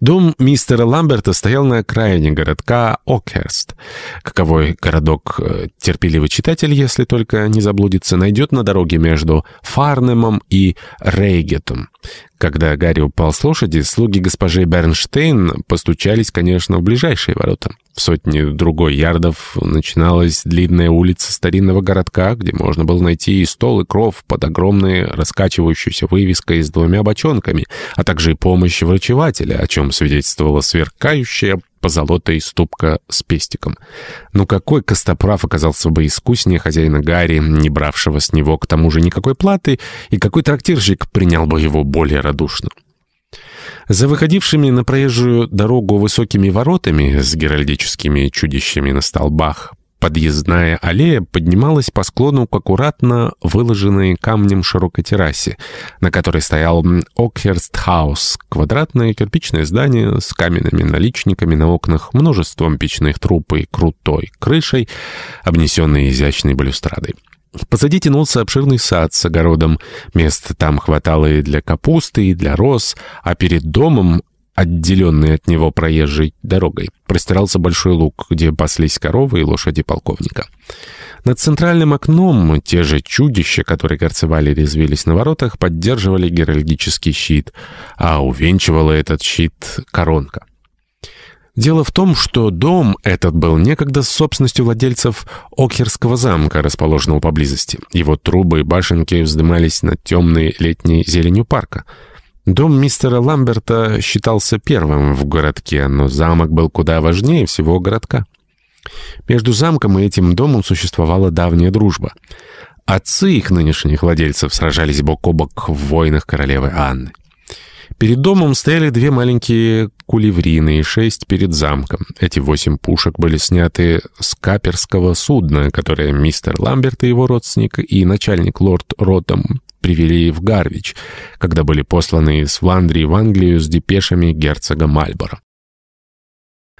Дом мистера Ламберта стоял на окраине городка Окхерст. Каковой городок э, терпеливый читатель, если только не заблудится, найдет на дороге между Фарнемом и Рейгетом. Когда Гарри упал с лошади, слуги госпожи Бернштейн постучались, конечно, в ближайшие ворота. В сотне другой ярдов начиналась длинная улица старинного городка, где можно было найти и стол, и кров под огромной раскачивающейся вывеской с двумя бочонками, а также и помощь врачевателя, о чем свидетельствовала сверкающая позолотой ступка с пестиком. Но какой костоправ оказался бы искуснее хозяина Гарри, не бравшего с него к тому же никакой платы, и какой трактирщик принял бы его более радушно. За выходившими на проезжую дорогу высокими воротами с геральдическими чудищами на столбах подъездная аллея поднималась по склону к аккуратно выложенной камнем широкой террасе, на которой стоял Окхерст-хаус, квадратное кирпичное здание с каменными наличниками на окнах, множеством печных труб и крутой крышей, обнесенной изящной балюстрадой. Позади тянулся обширный сад с огородом. Места там хватало и для капусты, и для роз, а перед домом, отделенный от него проезжей дорогой, простирался большой луг, где паслись коровы и лошади полковника. Над центральным окном те же чудища, которые горцевали и резвились на воротах, поддерживали геральдический щит, а увенчивала этот щит коронка. Дело в том, что дом этот был некогда собственностью владельцев Окхерского замка, расположенного поблизости. Его трубы и башенки вздымались над темной летней зеленью парка. Дом мистера Ламберта считался первым в городке, но замок был куда важнее всего городка. Между замком и этим домом существовала давняя дружба. Отцы их нынешних владельцев сражались бок о бок в войнах королевы Анны. Перед домом стояли две маленькие кулеврины и шесть перед замком. Эти восемь пушек были сняты с каперского судна, которое мистер Ламберт и его родственник и начальник лорд Ротом привели в Гарвич, когда были посланы из Фландрии в Англию с депешами герцога Мальборо.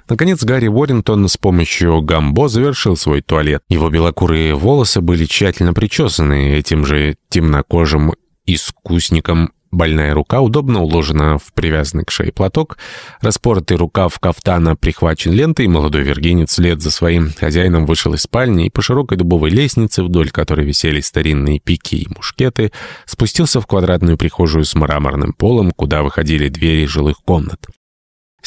Наконец Гарри Уоррингтон с помощью гамбо завершил свой туалет. Его белокурые волосы были тщательно причесаны этим же темнокожим искусником Больная рука удобно уложена в привязанный к шее платок, распоротый рукав кафтана прихвачен лентой, молодой вергинец вслед за своим хозяином вышел из спальни и по широкой дубовой лестнице, вдоль которой висели старинные пики и мушкеты, спустился в квадратную прихожую с мраморным полом, куда выходили двери жилых комнат.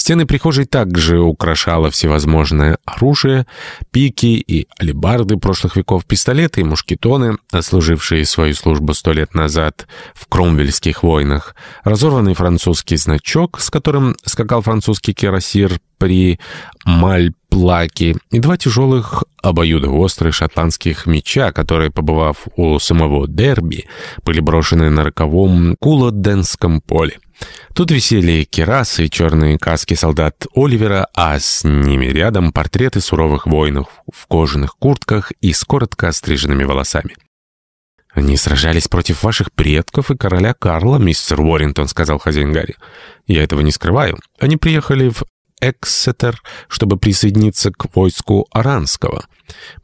Стены прихожей также украшало всевозможное оружие, пики и алебарды прошлых веков, пистолеты и мушкетоны, отслужившие свою службу сто лет назад в Кромвельских войнах, разорванный французский значок, с которым скакал французский кирасир при Мальплаке, и два тяжелых обоюдоострых шотландских меча, которые, побывав у самого Дерби, были брошены на роковом Кулоденском поле. Тут висели керасы и черные каски солдат Оливера, а с ними рядом портреты суровых воинов в кожаных куртках и с коротко остриженными волосами. «Они сражались против ваших предков и короля Карла, мистер Уоррингтон», — сказал хозяин Гарри. «Я этого не скрываю. Они приехали в Эксетер, чтобы присоединиться к войску Аранского.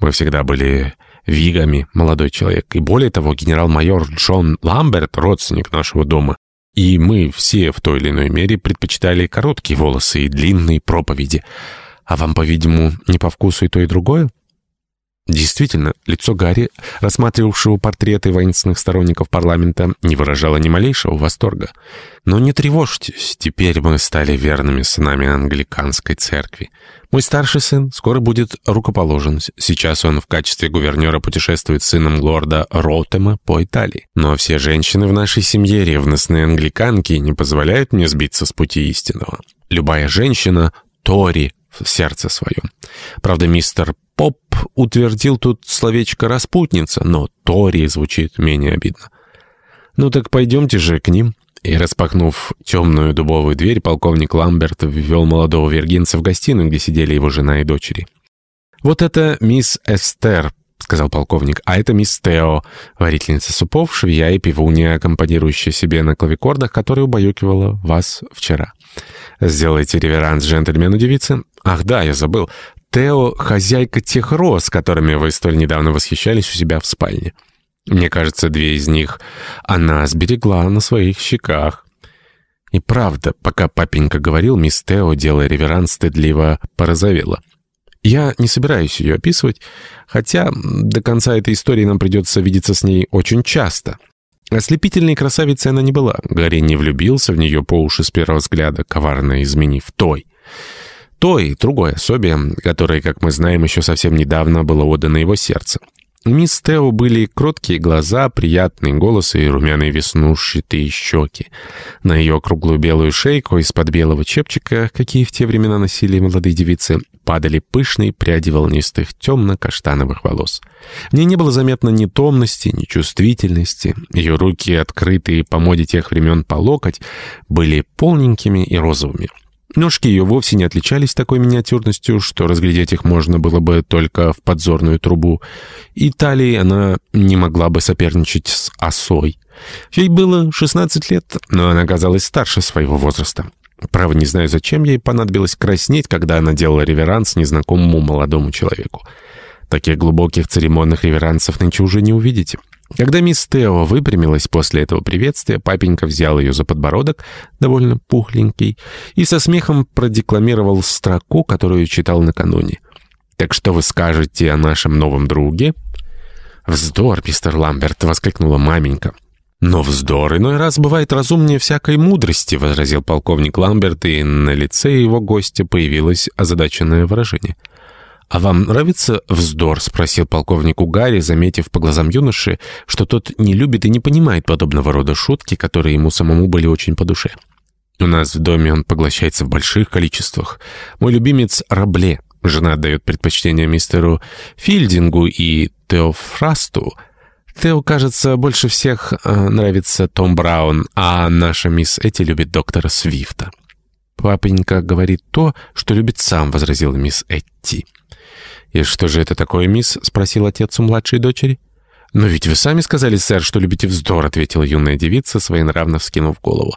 Мы всегда были вигами, молодой человек. И более того, генерал-майор Джон Ламберт, родственник нашего дома, и мы все в той или иной мере предпочитали короткие волосы и длинные проповеди. А вам, по-видимому, не по вкусу и то, и другое? Действительно, лицо Гарри, рассматривавшего портреты воинственных сторонников парламента, не выражало ни малейшего восторга. Но не тревожьтесь, теперь мы стали верными сынами англиканской церкви. Мой старший сын скоро будет рукоположен. Сейчас он в качестве гувернера путешествует с сыном лорда Ротема по Италии. Но все женщины в нашей семье ревностные англиканки не позволяют мне сбиться с пути истинного. Любая женщина — Тори сердце своем. Правда, мистер Поп утвердил тут словечко «распутница», но «Тори» звучит менее обидно. «Ну так пойдемте же к ним». И, распахнув темную дубовую дверь, полковник Ламберт ввел молодого вергинца в гостиную, где сидели его жена и дочери. «Вот это мисс Эстер», — сказал полковник, — «а это мисс Тео, варительница супов, швея и пивунья, аккомпанирующая себе на клавикордах, которая убаюкивала вас вчера. Сделайте реверанс джентльмену девицы. Ах да, я забыл. Тео — хозяйка тех роз, которыми вы столь недавно восхищались у себя в спальне. Мне кажется, две из них она сберегла на своих щеках. И правда, пока папенька говорил, мисс Тео, делая реверанс, стыдливо порозовела. Я не собираюсь ее описывать, хотя до конца этой истории нам придется видеться с ней очень часто. Ослепительной красавицей она не была. Гарри не влюбился в нее по уши с первого взгляда, коварно изменив той. Той, другой особе, которой, как мы знаем, еще совсем недавно было отдано его сердце. Мисс Тео были кроткие глаза, приятный голос и румяные веснушчатые щеки. На ее круглую белую шейку из-под белого чепчика, какие в те времена носили молодые девицы, падали пышные пряди волнистых темно-каштановых волос. В ней не было заметно ни томности, ни чувствительности. Ее руки, открытые по моде тех времен по локоть, были полненькими и розовыми. Ножки ее вовсе не отличались такой миниатюрностью, что разглядеть их можно было бы только в подзорную трубу. И талии она не могла бы соперничать с осой. Ей было 16 лет, но она казалась старше своего возраста. Право, не знаю, зачем ей понадобилось краснеть, когда она делала реверанс незнакомому молодому человеку. Таких глубоких церемонных реверансов нынче уже не увидите. Когда мисс Тео выпрямилась после этого приветствия, папенька взял ее за подбородок, довольно пухленький, и со смехом продекламировал строку, которую читал накануне. «Так что вы скажете о нашем новом друге?» «Вздор, мистер Ламберт!» — воскликнула маменька. «Но вздор иной раз бывает разумнее всякой мудрости», — возразил полковник Ламберт, и на лице его гостя появилось озадаченное выражение. «А вам нравится вздор?» — спросил полковник Гарри, заметив по глазам юноши, что тот не любит и не понимает подобного рода шутки, которые ему самому были очень по душе. «У нас в доме он поглощается в больших количествах. Мой любимец — Рабле. Жена дает предпочтение мистеру Филдингу и Теофрасту. Тео, кажется, больше всех э, нравится Том Браун, а наша мисс Эти любит доктора Свифта». «Папенька говорит то, что любит сам», — возразила мисс Этти. «И что же это такое, мисс?» — спросил отец у младшей дочери. «Но ведь вы сами сказали, сэр, что любите вздор», — ответила юная девица, своенравно вскинув голову.